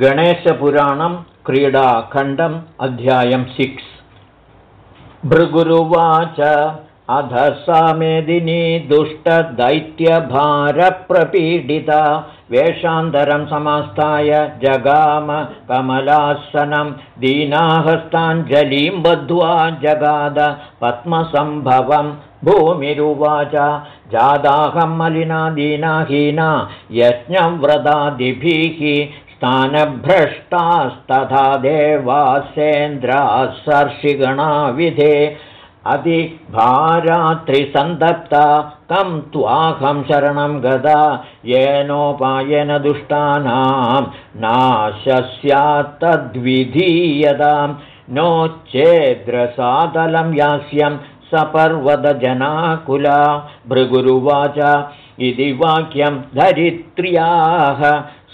गणेशपुराणं क्रीडाखण्डम् अध्यायं सिक्स् भृगुरुवाच अध सा मेदिनी दुष्टदैत्यभारप्रपीडिता वेषान्तरं समास्ताय जगाम कमलासनं दीनाहस्ताञ्जलिं बद्ध्वा जगाद पद्मसम्भवं भूमिरुवाच। जादाहं मलिना दीनाहीना यज्ञव्रतादिभिः स्थानभ्रष्टास्तथा देवासेन्द्रासर्षिगणाविधे अतिभारात्रिसन्तप्ता कं त्वाहं शरणं गदा येनोपायेन दुष्टानां नाशस्यात्तद्विधीयतां नो चेद्रसादलं यास्यं सपर्वतजनाकुला भृगुरुवाच इति वाक्यं धरित्र्याः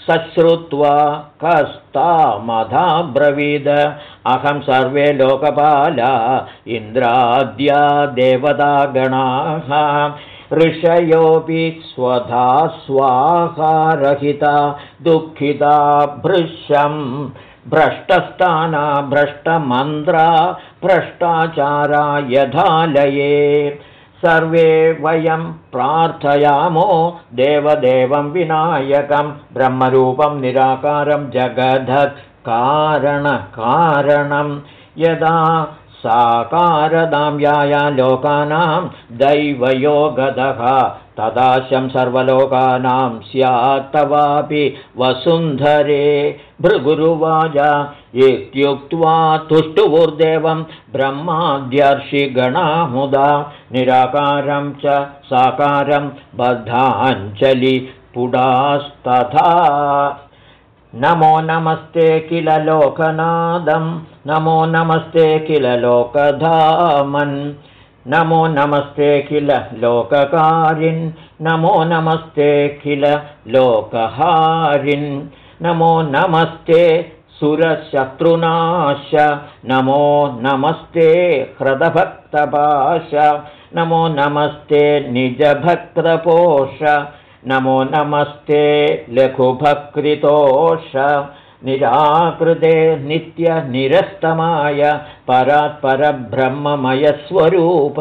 सश्रुत्वा कस्तामधाब्रवीद अहं सर्वे लोकपाला इन्द्राद्या देवतागणाः। ऋषयोऽपि स्वधा स्वाहारहिता दुःखिता भृशं। भ्रष्टस्थाना भ्रष्टमन्त्रा भ्रष्टाचारा यथालये सर्वे वयं प्रार्थयामो देवदेवं विनायकं ब्रह्मरूपं निराकारं जगधत् कारणकारणं। यदा साकारदां याया लोकानां दैवयोगदः तदाशं सर्वलोकानां स्यात्तवापि वसुन्धरे भृगुरुवाच। इत्युक्त्वा तुष्टुवुर्देवं ब्रह्माद्यर्षिगणामुदा निराकारं च साकारं बद्धाञ्जलिपुडास्तथा नमो नमस्ते किल लोकनादं नमो नमस्ते किल लोकधामन् नमो नमस्ते किल लोककारिन् नमो नमस्ते किल लोकहारिन् नमो नमस्ते सुरशत्रुनाश नमो नमस्ते ह्रदभक्तपाश नमो नमस्ते निजभक्तपोष नमो नमस्ते लघुभकृतोष निराकृते नित्यनिरस्तमाय परात्परब्रह्ममयस्वरूप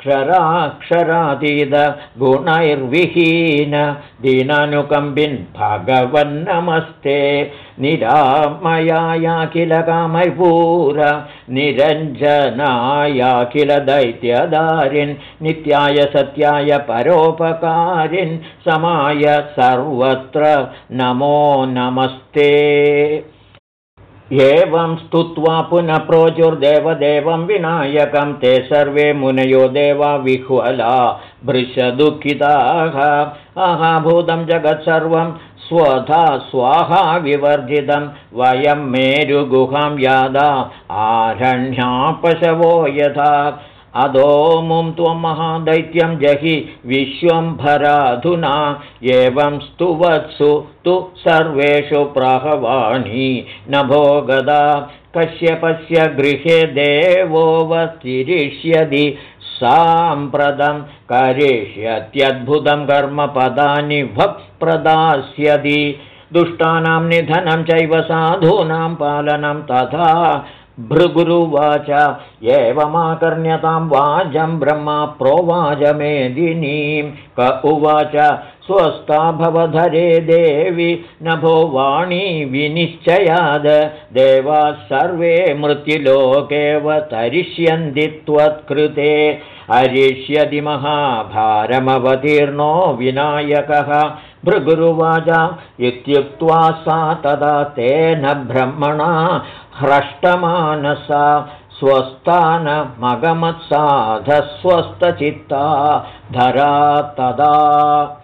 क्षराक्षरातीद गुणैर्विहीन दीनानुकम्बिन् भगवन्नमस्ते। निरामयाया किल कामैपूर निरञ्जनाया किल दैत्यदारिन् नित्याय सत्याय परोपकारिन् समाय सर्वत्र नमो नमस्ते एवं स्तुत्वा पुनः प्रोचुर्देवदेवं विनायकं ते सर्वे मुनयो देवा विह्वला भृशदुःखिताः। आहाभूतं जगत्सर्वं स्वधा स्वाहा विवर्जितं वयं मेरुगुहां यादा आरण्यापशवो यथा अधो मुं त्वं महादैत्यं जहि विश्वम्भराधुना एवं स्तुवत्सु तु सर्वेषु प्राहवाणी। नभो गदा कश्यपस्य गृहे देवोऽवतिरिष्यति साम्प्रतं करिष्यत्यद्भुतं कर्मपदानि भक्प्रदास्यति दुष्टानां निधनं चैव साधूनां पालनं तथा भृगुरुवाच। एवमाकर्ण्यतां वाजं ब्रह्मा प्रोवाचमेदिनीं क उवाच स्वस्था भवधरे देवि नभो वाणी विनिश्चयाद। देवाः सर्वे मृत्युलोकेव तरिष्यन्ति त्वत्कृते। अरिष्यति महाभारमवतीर्णो विनायकः। भृगुरुवाच इत्युक्त्वा सा तदा तेन ब्रह्मणा ह्रष्टमानसा। स्वस्थानमगमत्साधस्वस्थचित्ता धरा तदा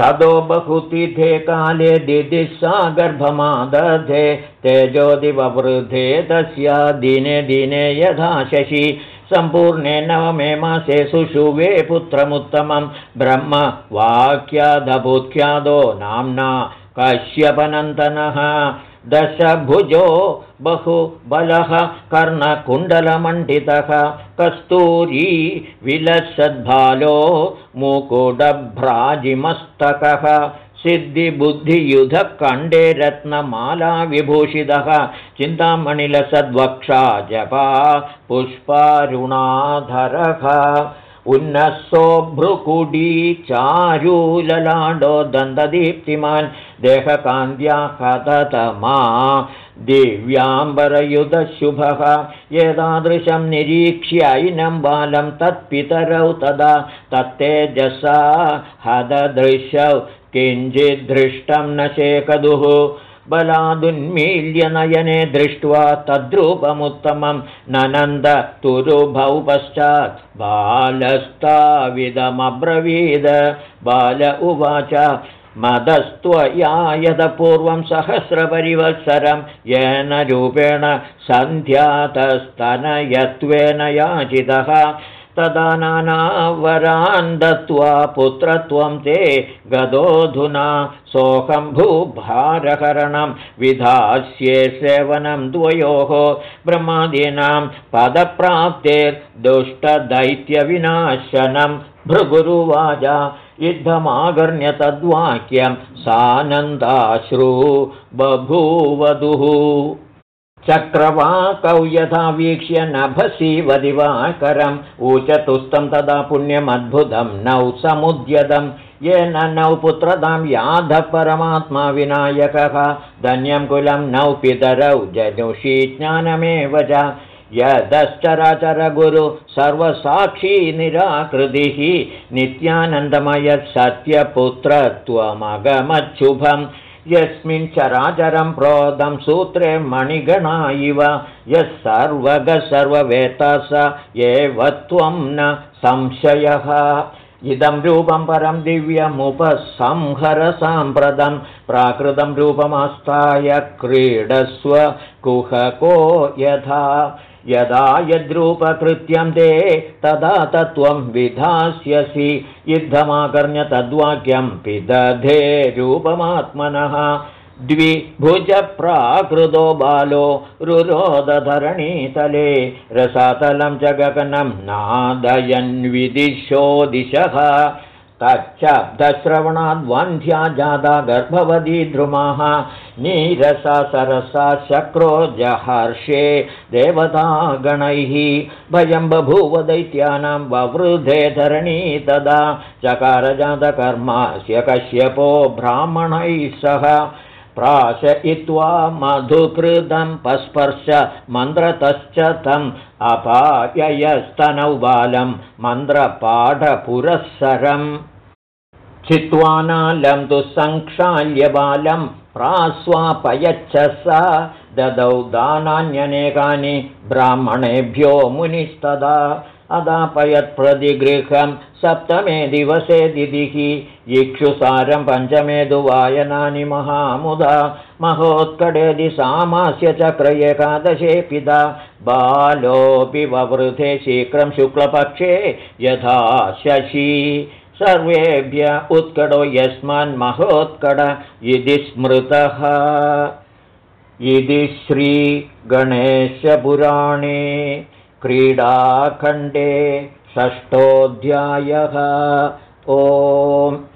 तदो बहुतिथे काले दिदि सा गर्भमादधे तेजोदिववृधे तस्य दिने दिने यथा शशि। सम्पूर्णे नवमे मासे सुषुवे पुत्रमुत्तमं ब्रह्म वाक्यादभूत्ख्यादो नाम्ना कश्यपनन्तनः दशभुजो बहुबलः कर्णकुण्डलमण्डितः कस्तूरी विलसद्भालो मुकुडभ्राजिमस्तकः सिद्धिबुद्धियुधकण्डे रत्नमालाविभूषितः चिन्तामणिलसद्वक्षा जपा पुष्पारुणाधरः उन्नसो भ्रुकुडी चारूललाण्डो दन्तदीप्तिमान् देहकान्त्या कथतमा दिव्याम्बरयुधशुभः एतादृशं निरीक्ष्यैनं बालं तत्पितरौ तदा तत्तेजसा। हददृशौ किञ्चिद्धृष्टं न शेकदुः बलादुन्मील्यनयने दृष्ट्वा तद्रूपमुत्तमं ननन्द तुरुभौ पश्चात् बालस्ताविदमब्रवीद। बाल उवाच मदस्त्वया यदपूर्वं सहस्रपरिवत्सरं येन रूपेण सन्ध्यातस्तनयत्वेन याचितः तदा नानावरान् दत्त्वा पुत्रत्वं ते गदोऽधुना सोऽहम्भूभारहरणं विधास्ये सेवनं द्वयोः ब्रह्मादीनां पदप्राप्तेर्दुष्टदैत्यविनाशनं भृगुरुवाच युद्धमागर्ण्य तद्वाक्यं सानन्दाश्रु बभूवधुः चक्रवाकौ यथा वीक्ष्य नभसीवदिवाकरम् ऊचतुस्तं तदा पुण्यमद्भुतं नौ समुद्यतं येन नौ पुत्रतां याधः परमात्मा विनायकः धन्यं कुलं नौ पितरौ जनुषी ज्ञानमेव च। यदश्चराचरगुरु सर्वसाक्षी निराकृतिः नित्यानन्दमयत् सत्यपुत्रत्वमगमच्छुभम् यस्मिन् चराचरं प्रोदं सूत्रे मणिगणा इव। यः सर्वगः सर्ववेत्ता स एव त्वं न संशयः इदं रूपं परं दिव्यमुपसंहरसाम्प्रदं प्राकृतं रूपमास्ताय क्रीडस्व कुहको यथा यदा यद्रूपकृत्यं ते तदा तत्त्वं विधास्यसि युद्धमाकर्ण्य तद्वाक्यं पिदधे रूपमात्मनः द्विभुजप्राकृतो बालो रुरोदधरणीतले रसातलं च गगनं नादयन्विदिशो दिशः तच्छब्दश्रवणाद्वन्ध्या जाता गर्भवती द्रुमाः नीरसा सरसा शक्रो जहर्षे देवतागणैः भयं बभूव दैत्यानां ववृधे धरणी तदा चकारजातकर्मास्य कश्यपो ब्राह्मणैः सह प्राशयित्वा मधुकृतं पस्पर्श मन्त्रतश्च तम् अपाययस्तनौ बालं मन्त्रपाठपुरःसरम्। चित्वानालं तु सङ्क्षाल्य बालं प्रास्वापयच्छ सा। ददौ दानान्यनेकानि ब्राह्मणेभ्यो मुनिस्तदा अदापयत्प्रतिगृहं सप्तमे दिवसे दिदिः इक्षुसारं पञ्चमे दुवायनानि महामुदा। महोत्कडेदि सामास्य चक्र एकादशे पिता। बालोऽपि ववृधे शीघ्रं शुक्लपक्षे यथा शशी। सर्वेभ्य उत्कटो यस्मान्महोत्कट इति स्मृतः। इति श्रीगणेशपुराणे क्रीडाखण्डे षष्ठोऽध्यायः। ओम्